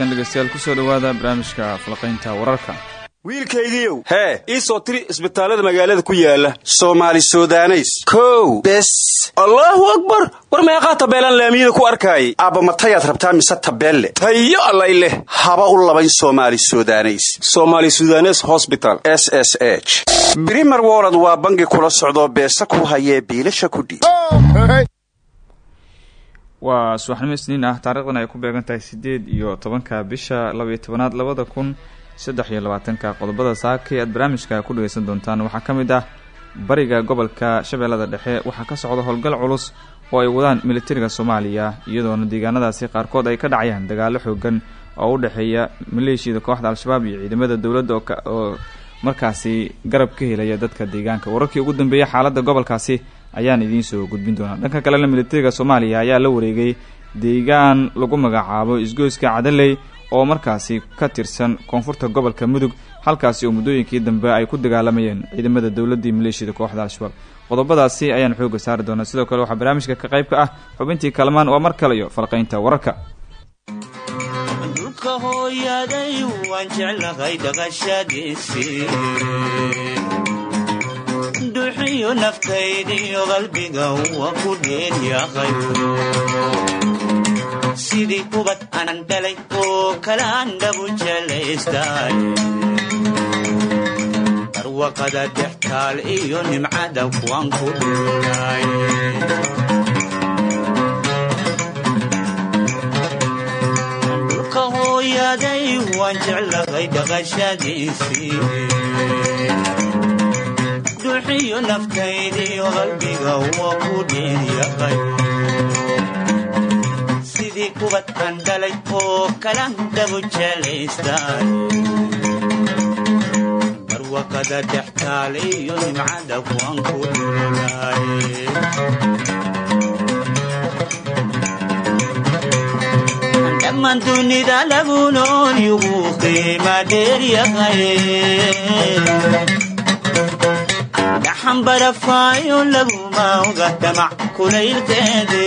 wanaagsan dhegeystayaal ku soo dhowaada barnaamijka falqaynta wararka. Wiilkaygiiow hee ii soo tiri isbitaallada magaalada ku yaalla soomaali sudaneys. Kow. Bes. Allaahu akbar! War meeqaa tabeelaan laamiyada ku arkaayay? Aabba matayaad rabtaa mise tabeelle? Tayo allay leh. Haba u labayn soomaali sudaneys. Somaali sudanes hosbital s s h. Brimer wolod waa bangi kula socdoo beesa ku hayee biilasha kudhiib waa subaxnimo isniin ah taarikhdan ay ku beegan tahay siddeed iyo tobanka bisha labaiyo tobanaad labada kun saddex iyo labaatanka qodobada. Saakay aad barnaamijka ku dhageysan doontaan. Waxaa ka mid ah bariga gobolka shabeellada dhexe. Waxaa ka socda howlgal culus oo ay wadaan militariga soomaaliya iyadoona deegaanadaasi qaarkood ay ka dhacayaan dagaalo xoogan oo u dhexeeya maleeshiyada kooxda al-shabaab iyo ciidamada dowladda oo markaasi garab ka helaya dadka deegaanka. Wararkii ugu dambeeyay xaaladda gobolkaasi ayaan idiin soo gudbin doonaa. Dhanka kalena militariga soomaaliya ayaa la wareegay deegaan lagu magacaabo isgoyska cadaley oo markaasi ka tirsan koonfurta gobolka mudug halkaasi oo muddooyinkii dambe ay ku dagaalamayeen ciidamada dowladdii maleeshiyada kooxda al-shabaab. Qodobadaasi ayaan xooga saari doonaa. Sidoo kale waxaa barnaamijka ka qayb ka ah xubintii kalamaan waa mar kale iyo falqaynta wararka duxiyo naftaydiyo qalbiga waa ku dheeryahay sidii kubad anan dhalay oo kalaan dhabu jelaystay barwaqada dextaal iyo nimcada kuwan ku dhulka hooyaday waan jeclahay dhaqashadiisii duxiyo naftaydiyo qalbiga waa ku dheeryahay sidii kubad aan dhalay oo kalan dhabu jelaystay barwaqada dextaal iyo nimcada kuwan ku dhammaan dunida lagu nool yugu qiima dheeryahay dhaxanbarafaayo laguma oga damac kulaylkeede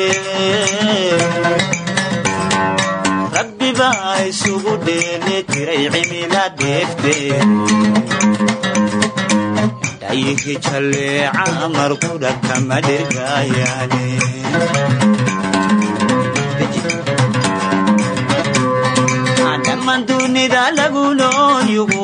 rabbi baa isugu dheeli tiray cimila dheefteed dhayihi jalleeca markudha kama dhirgaayaane dhammaan dunida lagu nool yugu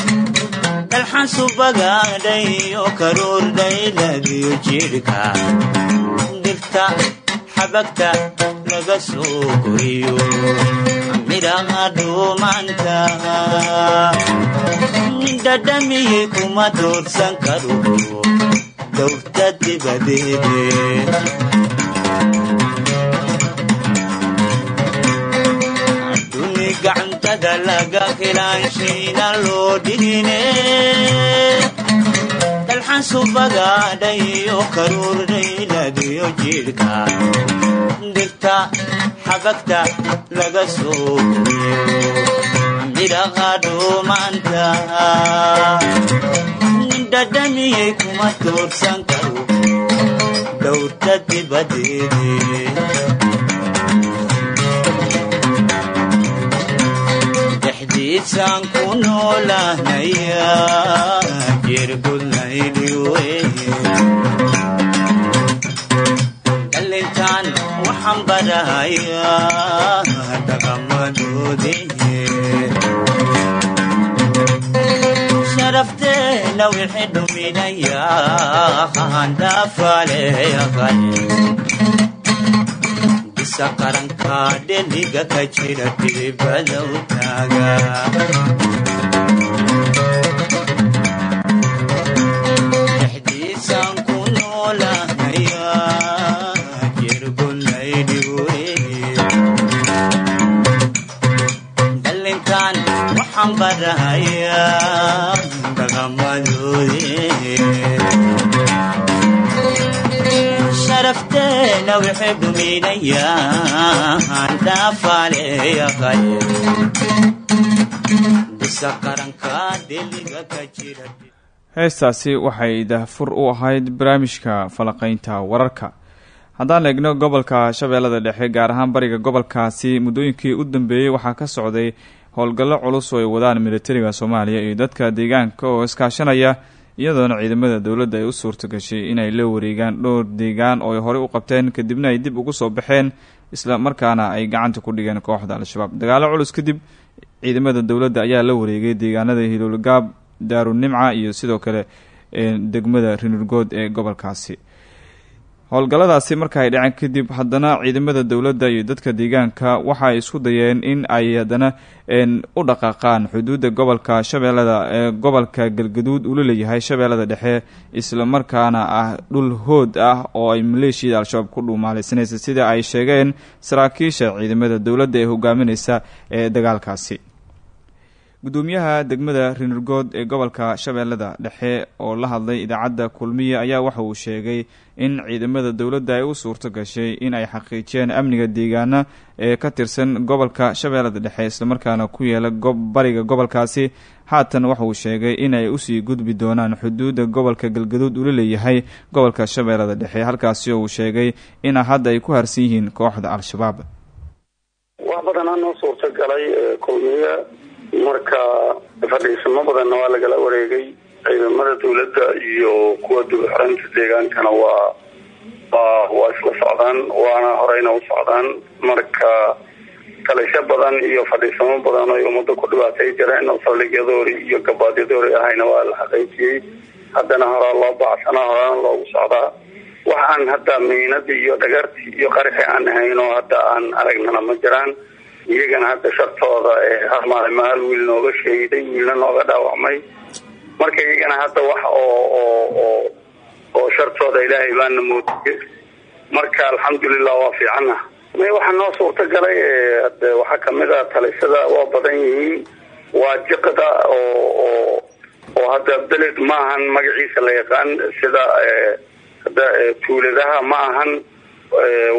dhigine dalxasubagaadhayo karuurdhayladiyo jidhka dirta xabagta laga soo koriyo. Midhaha dhuumanta dhadhamiyey kuma doorsan karo dowrta dibadeede gacantada laga helaanshiina loo dhigine dalxasubagaadhayo karuurdhayladiyo jidhka dirta xabagta laga soo koriyo midhaha dhuumanta dhadhamiyey kuma toorsan karo dhowrta dibadeede dexdiisaan ku noolahnaya jirgudlaydiwe dhalintaan waxaan barahayaa dhaqamadoodii sharafteena wixii dhuminayaa handhaafaleyahay xiriirkiisa qaranka dheniga ka jira dibada u taaga dhexdiisaan ku noolaanaya jirgunaydhiweyne dallinkan waxaan barahayaa heestaasi waxay dahfur u ahayd barnaamijka falaqaynta wararka haddaan eegno gobolka shabeellada dhexe gaar ahaan bariga gobolkaasi muddooyinkii u dambeeyey waxaa ka socday howlgallo culus oo ay wadaan militariga soomaaliya iyo dadka deegaanka oo iskaashanaya iyadoona ciidamada dowladda ay u suurta gashay inay la wareegaan dhowr deegaan oo ay horey u qabteen kadibna ay dib ugu soo baxeen isla markaana ay gacanta ku dhigeen kooxda al-shabaab. Dagaalo culus kadib ciidamada dowladda ayaa la wareegay deegaanada hiloolgaab daarunimca iyo sidoo kale degmada rinurgood ee gobolkaasi howlgalladaasi marka ay dhaceen kadib haddana ciidamada dowladda iyo dadka deegaanka waxa ay isku dayeen in ay haddana u dhaqaaqaan xuduudda gobolka shabeellada ee gobolka galgaduud uu la leeyahay shabeellada dhexe isla markaana ah dhul hood ah oo ay maleeshiyada al-shabaab ku dhuumaalaysanaysa sida ay sheegeen saraakiisha ciidamada dowladda ee hogaamineysa ee dagaalkaasi gudoomiyaha degmada rinurgood ee gobolka shabeellada dhexe oo la hadlay idaacadda kulmiya ayaa waxa uu sheegay in ciidamada dowladda ay u suurto gashay in ay xaqiijiyeen amniga deegaana ee ka tirsan gobolka shabeellada dhexe islamarkaana ku yeela bariga gobolkaasi. Haatan waxa uu sheegay in ay u sii gudbi doonaan xuduudda gobolka galgaduud ula leeyahay gobolka shabeellada dhexe halkaasi oo uu sheegay in hadda ay ku harsan yihiin kooxda al-shabaab. Wax badanaa noo suurtagalay kulmiye marka fadhiisamo badanna waa lagala wareegay ciidamada dawladda iyo kuwa dibxoreynta deegaankana waa waa isla socdaan waana horeyna u socdaan. Marka talisho badan iyo fadhiisamo badan oy ummadda ku dhibaatay jireen oo saldhigyadoori iyo gabaadyadoori ahayna waa la xaqiijiyey. Haddana horaa loo bacsanaa horaana loogu socdaa. Waxaan hadda miinadii iyo dhagartii iyo qarixi aan ahayn oo hadda aan aragnana ma jiraan iyagana hadda shartooda hal maalima hal wiil nooga shahiday wiilna nooga dhaawacmay. Marka iyagana hadda wax oo oo oo oo shartooda ilaahay baana moodiyey. Marka alxamdulilah waa fiicana may waxaa noo suurtagalay hade waxaa ka mid ah talisada waa badan yihiin waa jiqda oo oo hadda beled ma ahan magaciisa la yaqaan sida tuuladaha ma ahan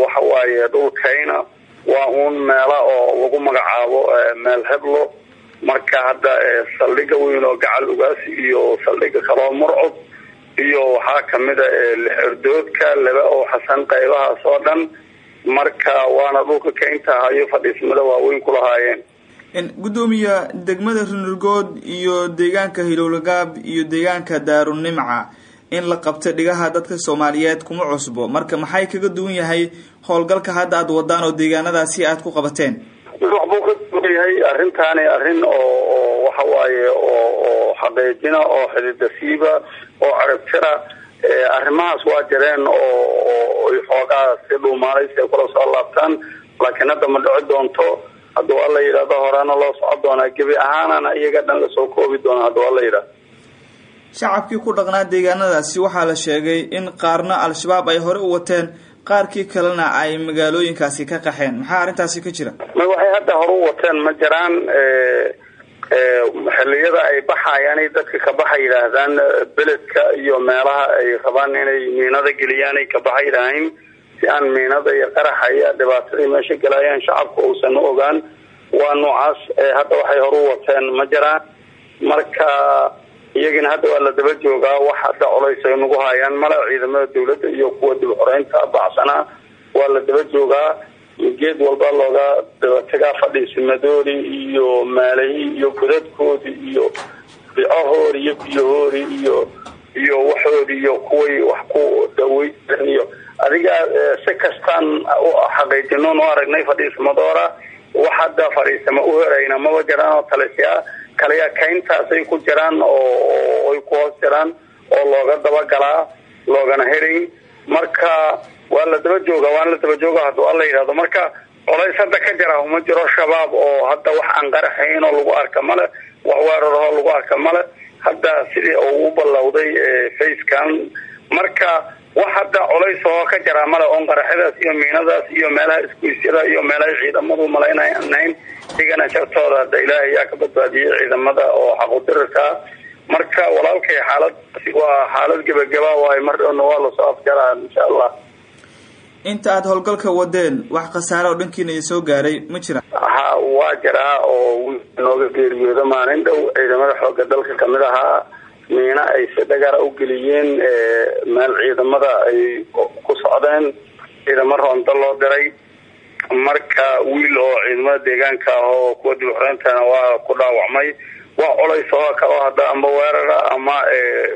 waxa waaye dhulkayna waa uun meela oo lagu magacaabo meel heblo. Marka hadda saldhiga weyn oo gacal ugaas iyo saldhiga kaloo murcud iyo waxaa kamida lixordoodka laba oo xasan qaybahaas oo dhan. Marka waana dhulka kaynta hayo fadhiismada waaweyn kulahaayeen gudoomiya degmada rinurgood iyo deegaanka hilowlagaab iyo deegaanka daarunimca in la qabta dhigaha dadka soomaaliyeed kuma cusbo. Marka maxay kaga duwan yahay howlgalka hadda aada wadaan oo deegaanadaasi aada ku qabateen? Waxbuu ka duwan yahay arrintaani arrin oo oo waxa waaye oo oo xaqiijina oo xididasiiba oo carabtira arrimahaas waa jireen oo oo xoogaa si dhuumaalaysi ay kula soo laabtaan. Laakiin hadda ma dhici doonto hadduu alla yidhahdo horaana loo soco doonaa gebi ahaanana iyaga dhan la soo koobi doona hadduu alla yidhahdo shacabkii ku dhaqnaa deegaanadaasi waxaa la sheegay in qaarna al-shabaab ay hore u wateen qaarkii kalena ay magaalooyinkaasi ka qaxeen. Maxaa arrintaasi ka jira? Ma waxay hadda hore u wateen ma jiraan xilliyada ay baxayaanay dadka kabaxa yidhaahdaan beledka iyo meelaha ay rabaan inay miinada geliyaan ay kabaxa yidhaahayn si aan miinada iyo qaraxa iyo dhibaatadii meesha galayaan shacabka uusan u ogaan. Waa noocaas hadda waxay hore u wateen ma jiraan. Marka iyagana hadda waa la daba joogaa wax hadda colays ay nagu hayaan male ciidamada dawladda iyo kuwa dib xoreynta baxsanaa waa la daba joogaa. Geed walba looga dabategaa fadhiisimadoori iyo maalayi iyo godadkoodi iyo bicahoori iyo biyahoori iyo iyo waxoodi iyo kuway wax ku daweysan iyo adiga si kastaan xaqiijino noo aragnay fadhiisimadoora wax hadda fadhiisama u herayna maba jiraan oo talisyaa kaliya kayntaasay ku jiraan oo ay ku hoos jiraan oo looga dabagalaa loogana herayn marka waa la daba jooga waana la daba jooga hadduu alla yidhahdo marka colays hadda ka jira uma jiro shabaab oo hadda wax aan qaraxayn oo lagu arka male wax weerarahoo lagu arka male. Hadda sidii uu u ballowday facekan. Marka wax hadda colays oo ka jira male oon qaraxyadaas iyo miinadaas iyo meelaha iskuisyada iyo meelaha ciidamadu malaynayn igana shartooda hadda ilaahay ayaa ka badbaadiyey ciidamada oo xaqudirarkaa marka walaalkay xaalad waa xaalad gebagaba waayo mar dhowna waa la soo afjaraa insha allah. Inta aad howlgalka wadeen wax khasaare oo dhankiina i soo gaaray ma jiraan ha waa jiraa oo nooga geeriyooda maalin dhow ciidamada xooga dalka ka mid ahaa miina ay si dhagara u geliyeen meel ciidamada ay ku socdeen ciidamo roonto loo diray. Marka wiil oo ciidamada deegaanka ah oo kuwa dib uxoreentana waa ku dhaawacmay. Waa culays oo oo hadda amba weerara ama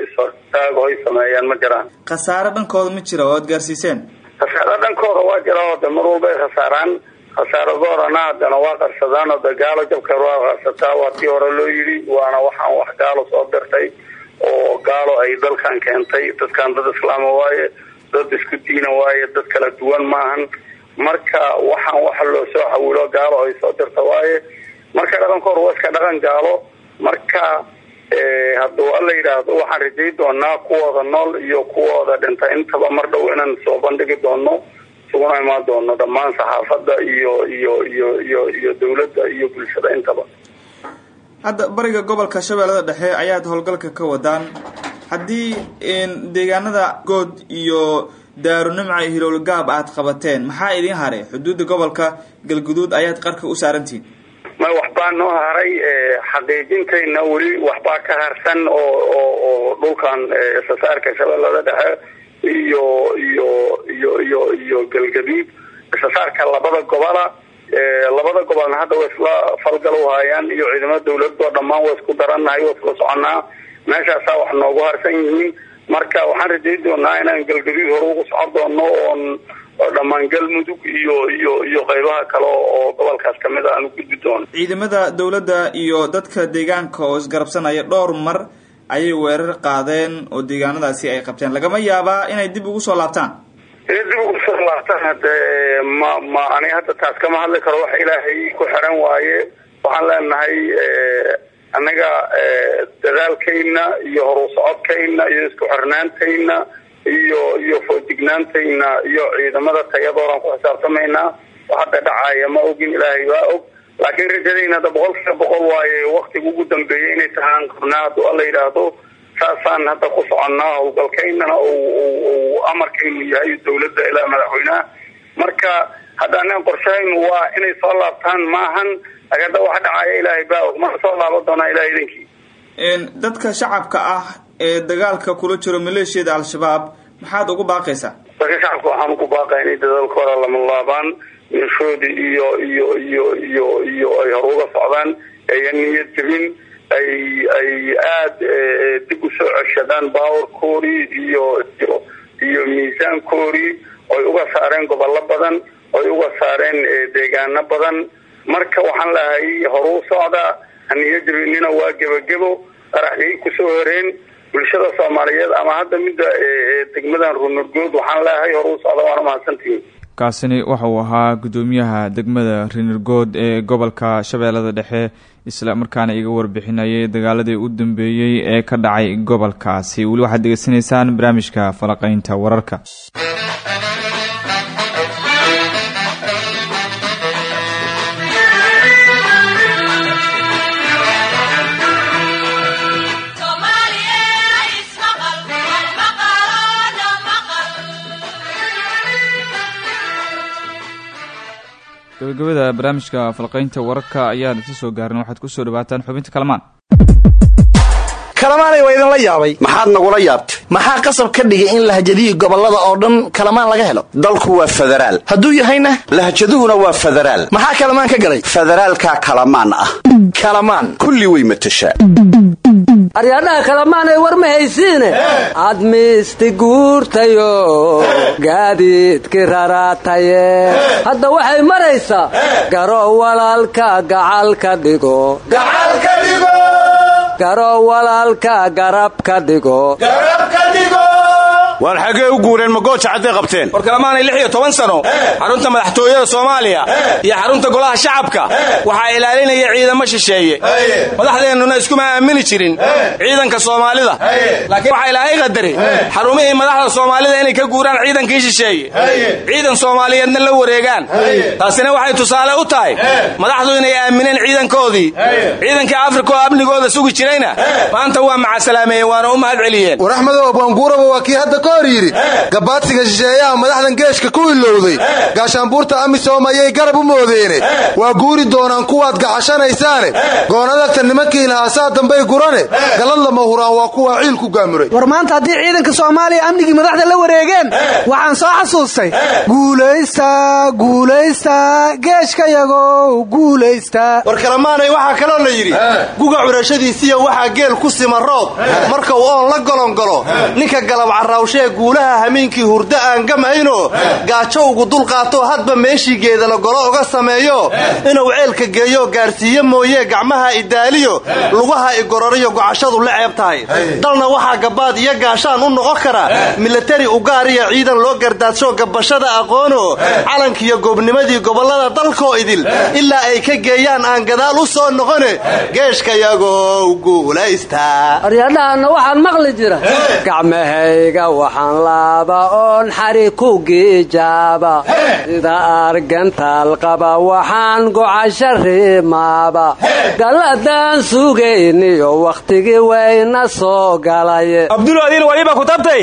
ishortaago ay sameeyaan ma jiraan. Khasaare dhankooda ma jira oo aad gaarsiiseen? Khasaare dhankooda waa jira oo de mar walba ay khasaaraan. Khasaaradoorana haddana waa qarsadaan oo de gaalo waa qarsataa waa tii hore loo yidhi waana waxaan wax gaalo soo dirtay oo gaalo ay dalkan keentay. Dadkan dad islaama waaye dad isku diina waaye dad kala duwan maahan. Marka waxaan waxa loo soo xawilo gaalo ay soo dirta waaye. Marka dhaqankooda waa iska dhaqan gaalo. Marka hadduu alla yidhaahdo waxaan rajay doonaa kuwooda nool iyo kuwooda dhinta. Intaba mar dhow inaan soo bandhigi doono isuguna imaan doono dhammaan saxaafadda iyo iyo iyo iyo iyo dawladda iyo bulshada intaba hadda bariga gobolka shabeellada dhexe ayaad howlgalka ka wadaan. Haddii deegaanada good iyo daarunimca iyo hilowlgaab aad qabateen maxaa idin haray? Xuduudda gobolka galguduud ayaad qarka u saarantihiin may waxbaa noo haray xaqiijintayna weli waxbaa ka harsan oo oo dhulkan isasaarka shabeellada dhexe iyo iyo iyo iyo iyo galgaduud. Isasaarka labada gobola labada gobolna hadda way isla falgal uhayaan iyo ciidamada dawladoo dhammaan waa isku darannahay waa isla soconaa meeshaasaa wax noogu harsan yihiin. Marka waxaan rajay doonaa inaan galgaduud hore ugu socon doono oon dhammaan galmudug iyo iyo iyo qaybaha kale oo gobolkaas ka mid a aan u gudbi doono ciidamada dawladda iyo dadka deegaanka oo isgarabsanaya dhowr mar ayay weerar qaadeen oo deegaanadaasi ay qabteen. Lagama yaabaa inay dib ugu soo laabtaan dib ugu soo laabtaan hade ma ma ani hadda taas kama hadli karo. Wax ilaahay ku xiran waaye waxaan leenahay annaga dadaalkayna iyo horu socodkayna iyo isku xirnaantayna iyo iyo foojignaantayna iyo ciidamada tayadoodan ku xisaabtamaynaa hadda dhacaya ma ogin. Ilaahay baa og. Laakiin rajadayna hadda boqol kiiba boqol waaye waktiga ugu dambeeyay inay tahaan qabnaa hadduu alla yidhaahdo saasaan hadda ku soconnaa howlgalkaynana amarkaynu yahay dawladda ilaa madaxweynaha marka hadda anaga qorshahaynu waa inay soo laabtaan maahan agada waxa dhacaya ilaahay baa og. Mana soo laaban doonaa ilahay idankii dadka shacabka ah ee dagaalka kula jiro maleeshiyada al-shabaab maxaad ugu baaqaysaa? Dadka shacabka waxaan ugu baaqaya inay dadaalkooda lama laabaan meeshoodii iyo iyo iyo iyo iyo ay hor uga socdaan ayan niyad jebin ay ay aada dib u soo ceshadaan baawarkoodii iyo iyo iyo miisaankoodii oy uga saareen gobollo badan oy uga saareen deegaano badan. Marka waxaan lehay horuu socda haniyo jebinina waa gebagebo qaraxyay ku soo horeen. Bulshada soomaaliyeed ama hadda midda degmadan runurgood waxaan leehay horuu socda waana mahadsantihiin kaasini waxa uu ahaa guddoomiyaha degmada rinirgood ee gobolka shabeellada dhexe isla markaana iga warbixinayay dagaaladii u dambeeyey ee ka dhacay gobolkaasi. Weli waxaad degeysanaysaan barnaamijka falaqaynta wararka gabagabada barnaamijka falqaynta wararka ayaan isa soo gaarin waxaad ku soo dhawaataan xubinta kalamaan. Kalamaanay waa idinla yaabay. Maxaad nagula yaabtay? Maxaa qasab ka dhigay in lahjadihii gobollada oo dhan kalamaan laga helo? Dalku waa federaal hadduu yahayna? Lahjaduhuna waa federaal maxaa kalamaan ka galay? Federaalkaa kalamaan ah. Kalamaan. Kulli way matashaa aryaadhaha kalamaanay war ma haysiine aad miisti guurtayo gaadiidki raraataye. Hadda waxay maraysaa garo walaalka gacalka dhigo. Garo walaalka garab ka dhigo waar xaggee u guureen magooja cadday qabteen? War kalamaanay lix iyo toban sano xarunta madaxtooyada soomaaliya iyo xarunta golaha shacabka waxaa ilaalinaya ciidamo shisheeye. Madaxdeennuna iskuma aamini jirin ciidanka soomaalida. Laakiin waxaa ilaahay qadaray xarumihii madaxda soomaalida inay ka guuraan ciidankii shisheeye. Ciidan soomaaliyeedna la wareegaan. Taasina waxay tusaale u tahay madaxdu inay aamineen ciidankoodii. Ciidankii afrika oo amnigooda sugi jirayna maanta waa macasalaameeyeen waana u mahad celiyeen war axmedow abwaanguuraba waa kii hadda ka hor yidhi gabaadsiga shisheeyaha madaxdan geeshka ku ilowday gaashaanbuurta amisom ayay garab u moodeene waa guuri doonaan kuwaad gaxashanaysaane goonadagta nimankii lahaa saa dambay gurane galad lama huraan waa kuwaa ciilku gaamuray. War maanta haddii ciidanka soomaaliya amnigii madaxda la wareegeen waxaan soo xasuustay. Guulaysta guulaysta geeshkayagow guulaysta. War kalemaanay waxaa kaloo la yidhi guga curashadiisiya waxaa geel ku sima roob. Marka uu oon la golongolo ninka galab carrawshee guulaha hamiinkii hurdo aan gamaynoo gaajo ugu dulqaato hadba meeshii geedala golo oga sameeyo. Inuu ceelka geeyo gaadhsiiye mooye gacmaha idaaliyo lugaha igororiyo gocashadu la ceeb tahay. Dalna waxaa gabaad iyo gaashaan u noqon kara. Milatari ugaariya ciidan loo gardaadsho gabashada aqoono. Calankiyo goobnimadii gobollada dalkoo idil. Ilaa ay ka geeyaan aan gadaal u soo noqone. Geeshkayagow guulaysta waxaan laaba oon xari ku giijaaba sida argantaal qaba waxaan gocasho riimaaba galladaan sugayniyo wakhtigii wayna soo galay. Abduladiin waliba ku tabtay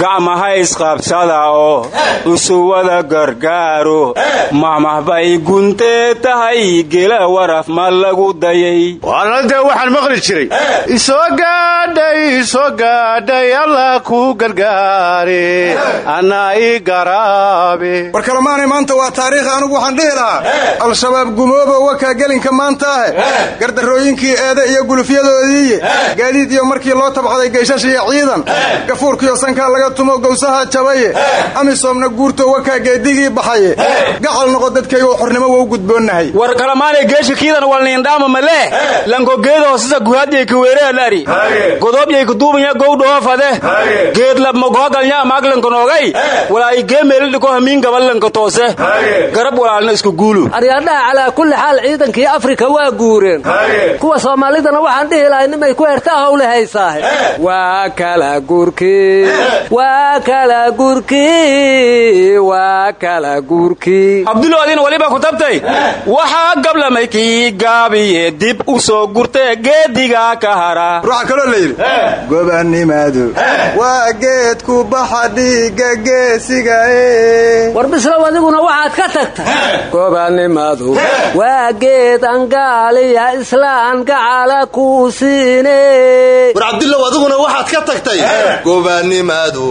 gacmaha isqabsada oo usuwada gargaaro mamahbay guntee tahay gela waraf ma lagu dayay. Walade waxaan maqli jiray. Isoo gaadhay isoo gaadhay allah ku gargaare anaa ii garaabe war kalemaanay maanta waa taariikh anugu waxaan dhihi lahaa al-shabaab gumoobo wakaa gelinka maanta ahe gardarrooyinkii eede iyo gulufyadoodiiye gaadiid iyo markii loo tabcaday geyshash iyo ciidan. Gafuurkiyo sankaa laga tumo gowsaha jabaye. Amisoomna guurto wakaa geedigii baxaye. Gacal noqo dadkaygo xornimo waa u gudboonnahay. War kalamaanay geeshka kiidan walniindhaama malee lankogeeda hoosisa guhaadyay kaweereelari godoobyay kaduubanya gowdhoofade. Geedlab magohagalnya maaglankanogay walaay geemeelidhiko hamiin gaballanka toose garab walaalna isku guulu aryadhaha calaa kulli xaal ciidankii afrika waa guureen kuwa soomaalidana waxaan dhihi lahay nimay ku hertaa howle haysaahe waa kala gurkii waa kala gurkii waa kala gurkii abduloodin waliba ku tabtay waxaa gablamay kii gaabiye dib u soo gurtee geediga ka hara waa geedku baxa dhiigga geesiga e war bislow adiguna waxaad ka tagta gobanimadu waa geed angaaliya islaan gacala kuu siine. War cabdillow adiguna waxaad ka tagtay? Gobanimadu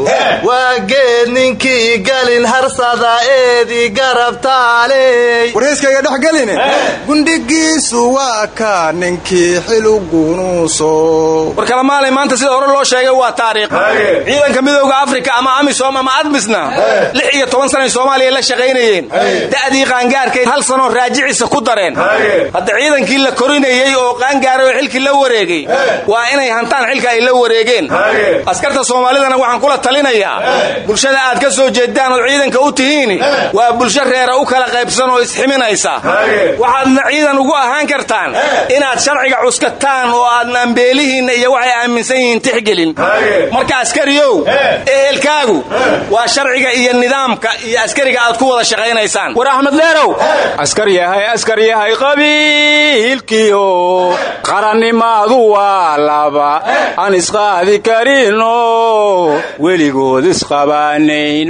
waa geed ninkii galin harsada eedii garabtaaley warheyskayga dhex geline? Gundhigiisu waa ka ninkii xilugunuuso war kalamaalay maanta sida hore loo sheegay waa taariikh ciidanka midooda afrika ama amisom ama admisna? Lix iyo toban sanay soomaaliya la shaqaynayeen. Da'dii qaangaarkay hal sanoo raajicisa ku dareen. Hadda ciidankii la korinayey oo qaangaaray oo xilkii la wareegay waa inay hantaan xilka ay la wareegeen. Askarta soomaalidana waxaan kula talinayaa bulshada aad ka soo jeedaan oo ciidanka u tihiin waa bulsho reera u kala qaybsan oo isximinaysa. Waxaadna ciidan ugu ahaan kartaan inaad sharciga cuskataan oo aadna ambeelihiinna iyo waxay aaminsan yihiin tixgelin. Marka askariyow ehelkaagu waa sharciga iyo nidaamka iyo askariga aad ku wada shaqaynaysaan. War axmed leerow. Askar yahay askar yahay qabiilkiyo qarannimaadu waa laba. Aan isqaadi karino weligood isqabaanayn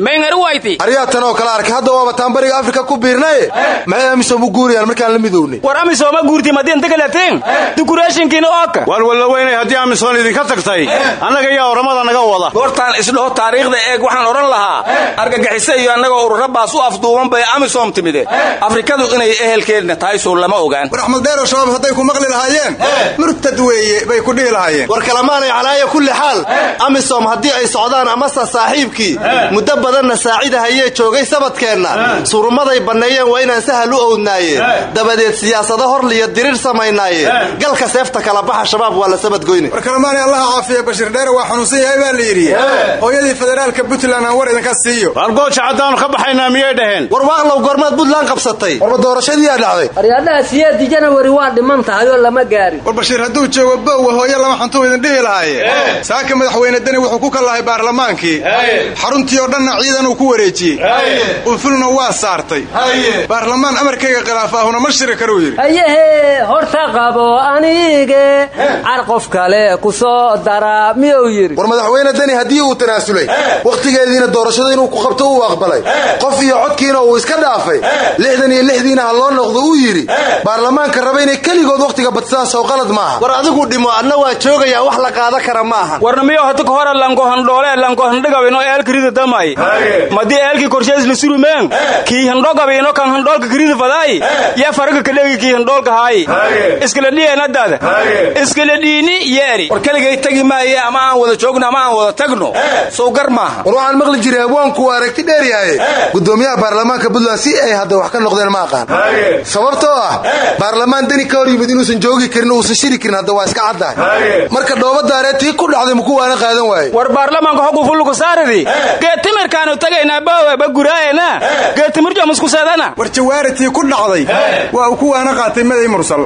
aryaa tan oo kale arkay. Hadda waaba taan bariga afrika ku biirnaye maxay amisom u guurayaan markaan la midownay war amisooma guurti madiin dagalateen dukureeshinkiina ooka war wallaweynay haddii amisom idinka tagtay annaga yaa oramada naga wada. Goortaan isdhaho taariikhda eeg waxaan odhan lahaa argagixiso iyo annagoo ururabaas u afduuban bay amisom timide afrikadu inay ehelkeedna tahay suu lama ogaan. War axmed deero shabaab hadday ku maqli lahaayeen? Murtad weeye bay ku dhihi lahaayeen. War kalamaanay calaaya kulli xaal. Amisom haddii ay socdaan amase saaxiibkii muddo badanna saacidahayee joogay sabadkeenna. Surumaday banneeyeen waa inaan sahal u owdnaaye dabadeed siyaasado horliyo diriir samaynaaye galka seefta kala baxa shabaab waa la sabadgoyne war kalamaani allaha caafiya bashiir dheere waa xanuunsan yahay baa la yidhi. Hooyadii federaalka puntland aan war idinka siiyo wargooja caddaanu ka baxaynaa miyay dhaheen? War waaqlow goormaad puntland qabsatay. Warba doorashadiiyaa dhacday. Aryadhaha siyeedii janawari waa dhiman tahay oo lama gaarin war bashiir hadduu joogo bowa hooye lama xantuu idin dhihi lahaaye. Saaka madaxweyne deni wuxuu ku kallahay baarlamaankii. Xaruntii oo dhanna ciidan uu ku wareejiyey. Qunfulna waa saartay. Baarlamaan amarkayga khilaaf ahuna ma shiri karuu yidhi. Hayehe horta qabo anige car qof kale ku soo dara miyuu yidhi? War madaxweyne deni haddii uu tanaasulay wakhtigeediina doorashada inuu ku qabto uu aqbalay. Qof iyo codkiina uu iska dhaafay. Lixdan iyo lixdiina ha loo noqdo uu yidhi baarlamaanka raba inay keligood wakhtiga badsadaan soo qalad maaha war adigu dhimo adna waa joogayaa wax la qaada kara ma ahan warna miyo hata ka hore lankohandhoole lankohandhigabino eelka rida damay. Madii eelkii korshees la surumeen kii handhogabino kan handhoolka karida fadaay. Yaa faraga kadhegi kii handhoolka haayi iskala dhiyeenadaada iskala dhiini yeeri. War keligay tagi maaye ama aan wada joogno ama aan wada tagno. Sow gar maaha war waxaan maqli jiray abwaanku waa aragti dheer yahay. Gudoomiyaha baarlamaanka puntland si ay hadda wax ka noqdeen ma aqaan. Sababtoo ah baarlamaan deni ka hor yimid inuusan joogi karin uusan shiri karin hadda waa iska caddahay. Marka dhooba daaree tii ku dhacday muku waana qaadan waaye war baarlamaanka hogu fulluku saaridi? Geetimirkaanu tagaynaa boowe baguraayena geetimirjo muskuseedana war jawaaritii ku dhacday waa uu ku waana qaatay maday mursal.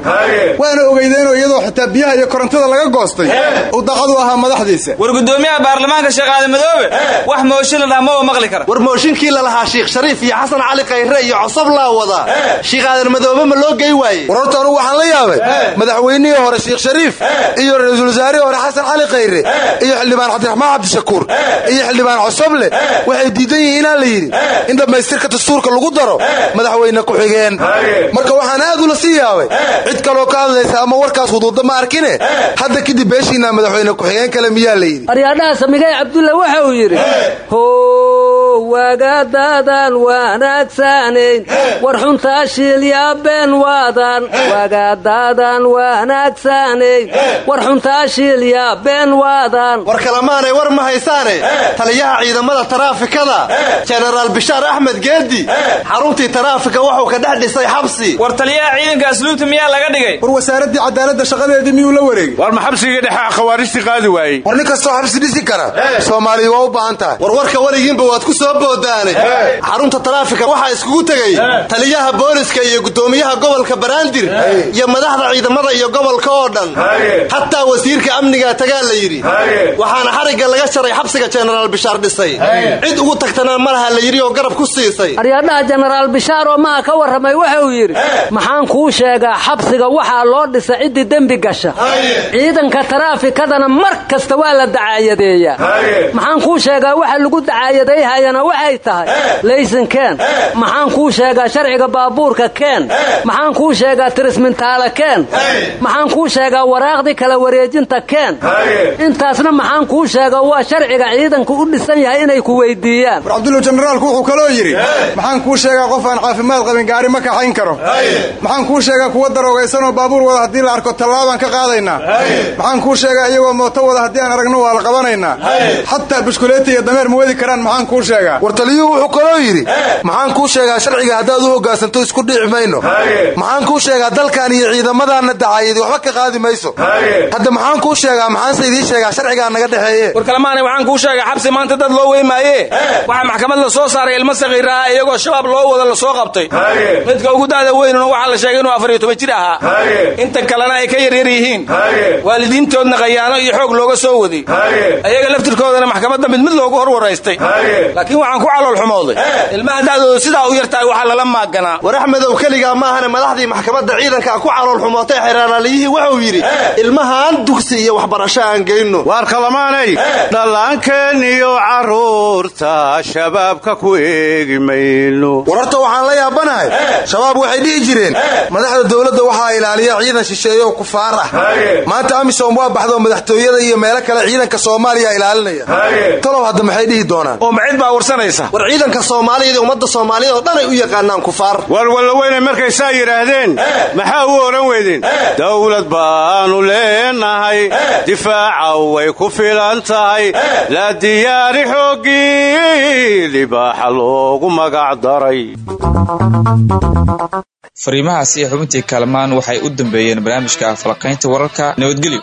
Waana ogeydeenoo iyadoo xitaa biyaha iyo korontada laga goostay. Uu daqadu ahaa madaxdiisa. War gudoomiyaha baarlamaanka sheekh aadan madoobe? Wax mooshin la dhaha ma maqli war mooshinkii lalahaa shiikh shariif iyo xasan cali khayre iyo cosob laa wadaa shiikh aadan madoobe ma loo gey waaye war horta anugu waxaan la yaabay. Madaxweynihii hore sheikh shariif iyo ra'iisul wasaarihii hore xasan cali khayre iyo xildhibaan cabdiraxmaan cabdishakuur iyo xildhibaan cosoble waxay diidan yihiin inaan la yidhi. In dhammaystirka dastuurka lagu daro madaxweyne ku-xigeen marka waxaan aad ula sii yaabay cid kaloo ka hadlaysa ama warkaas wuduuda ma arkine hadda kadib beeshiinaa madaxweyne ku-xigeen kale miyaa la yidhi. Aryaadhaha samigay cabdulla waxa uu yidhi how wagadaadan wanaagsanayn war xuntaa shiilyaabeen waadan. Wagadaadan wanaagsanayn war xuntaa shiilyaabeen waadan. War kalamaanay war ma haysaane taliyaha ciidamada taraafikada. Jenaraal bishaar axmed geedi xaruntii taraafika wuxuu ka dhex dhisay xabsi war taliyaha ciidanka asluubta miyaa laga dhigay? War wasaaraddii cadaaladda shaqadeedii miyuu la wareegay? War ma xabsigii dhexe khawaarijtii qaadi waayey? War nin kastoo xabsi dhisi kara soomaaliya waa u baahan tahay. War warka weligiinba waad ku soo boodaane. Xarunta taraafika waxaa iskugu tegey taliyaha booliska iyo gudoomiyaha gobolka baraandir iyo madaxda ciidamada iyo gobolka oo dhan. Xataa wasiirka amnigaa tagaa la yidhi. Waxaana xarigga laga jaray xabsiga jenaraal bishaar dhisay. Cid ugu tagtana malaha la yidhi oo garab ku siisay. Aryaadhaha jenaraal bishaar oo maha ka warramay waxa uu yidhi maxaan kuu sheegaa xabsiga waxaa loo dhisa ciddii dembi gasha. Ciidanka taraafikadana mar kasta waa la dacaayadeeyaa. Maxaan kuu sheegaa waxa lagu dacaayadayhayana waxay tahay laysan keen. Maxaan kuu sheegaa sharciga baabuurka keen? Maxaan kuu sheegaa tirismintaala keen? Maxaan kuu sheegaa waraaqdii kala wareejinta keen? Intaasna maxaan kuu sheegaa waa sharciga ciidanku u dhisan yahay inay ku weydiiyaan. War cabdullu jenaraalku wuxuu kaloo yidhi maxaan kuu sheegaa qof aan caafimaad qabin gaari ma kaxayn karo. Maxaan kuu sheegaa kuwa daroogaysanoo baabuur wada haddii la arko tallaabaan ka qaadaynaa maxaan kuu sheegaa iyagoo mooto wada haddii aan aragno waa la qabanaynaa. Xataa bushkuleeta iyo dameer ma wadi karaan maxaan kuu sheegaa war taliyuhu wuxuu kaloo yidhi maxaan kuu sheegaa sharciga haddaad u hoggaansanto isku dhici mayno. Maxaan kuu sheegaa dalkan iyo ciidamadaanna dacaayadi waxba ka qaadi mayso. Hadda maxaan kuu sheegaa maxaanse idiin sheegaa sharcigaa naga dhexeeye. War kalemaanay waxaan kuu sheegaa xabsi maanta dad loo weymaaye. Waxaa maxkamad la soo saaray ilmo sakiiraha iyagoo shabaab loo wada la soo qabtay. Midka ugu da'da weynuna waxaa la sheegay inuu afar iyo toban jir ahaa. Inta kalena ay ka yaryar yihiin. Waalidiintoodna khayaano iyo xoog looga soo waday ayaga laftirkoodana maxkamadda mid mid loogu hor waraystay laakiin waxaan ku calool xumooday. Ilmaha da'dooda sidaa u yartahay waxaa lala maaganaa. War axmedow keligaa maahane madaxdii maxkamadda ciidanka ku calool xumootay xeeraalaaliyihii wuxuu yidhi ilmahaan dugsi iyo waxbarasho aan geyno. Waar kalamaanay dhallaankeeniyo carruurta shabaabka ku eegi mayno. War horta waxaan la yaabanahay. Shabaab waxay dhihi jireen madaxda dowladda waxaa ilaaliya ciidan shisheeye oo kufaar ah. Maanta amisom waa baxdo madaxtooyada iyo meelo kale ciidanka soomaaliya ilaalinaya. Talow hadda maxay dhihi doonaan warsanaysa war ciidanka soomaaliyeed ummadda soomaaliyeed oo dhan ay u yaqaanaan kufaar. Walwallaweyne markay saa yidhaahdeen maxaa u odhan weydeen dawlad baanu leenahay difaaca way ku filan tahay. La diyaari xooggii libaaxa loogu magac daray. Fariimahaasi iyo xubintii kaalmaan waxay u dambeeyeen barnaamijka falaqaynta wararka nabadgelyo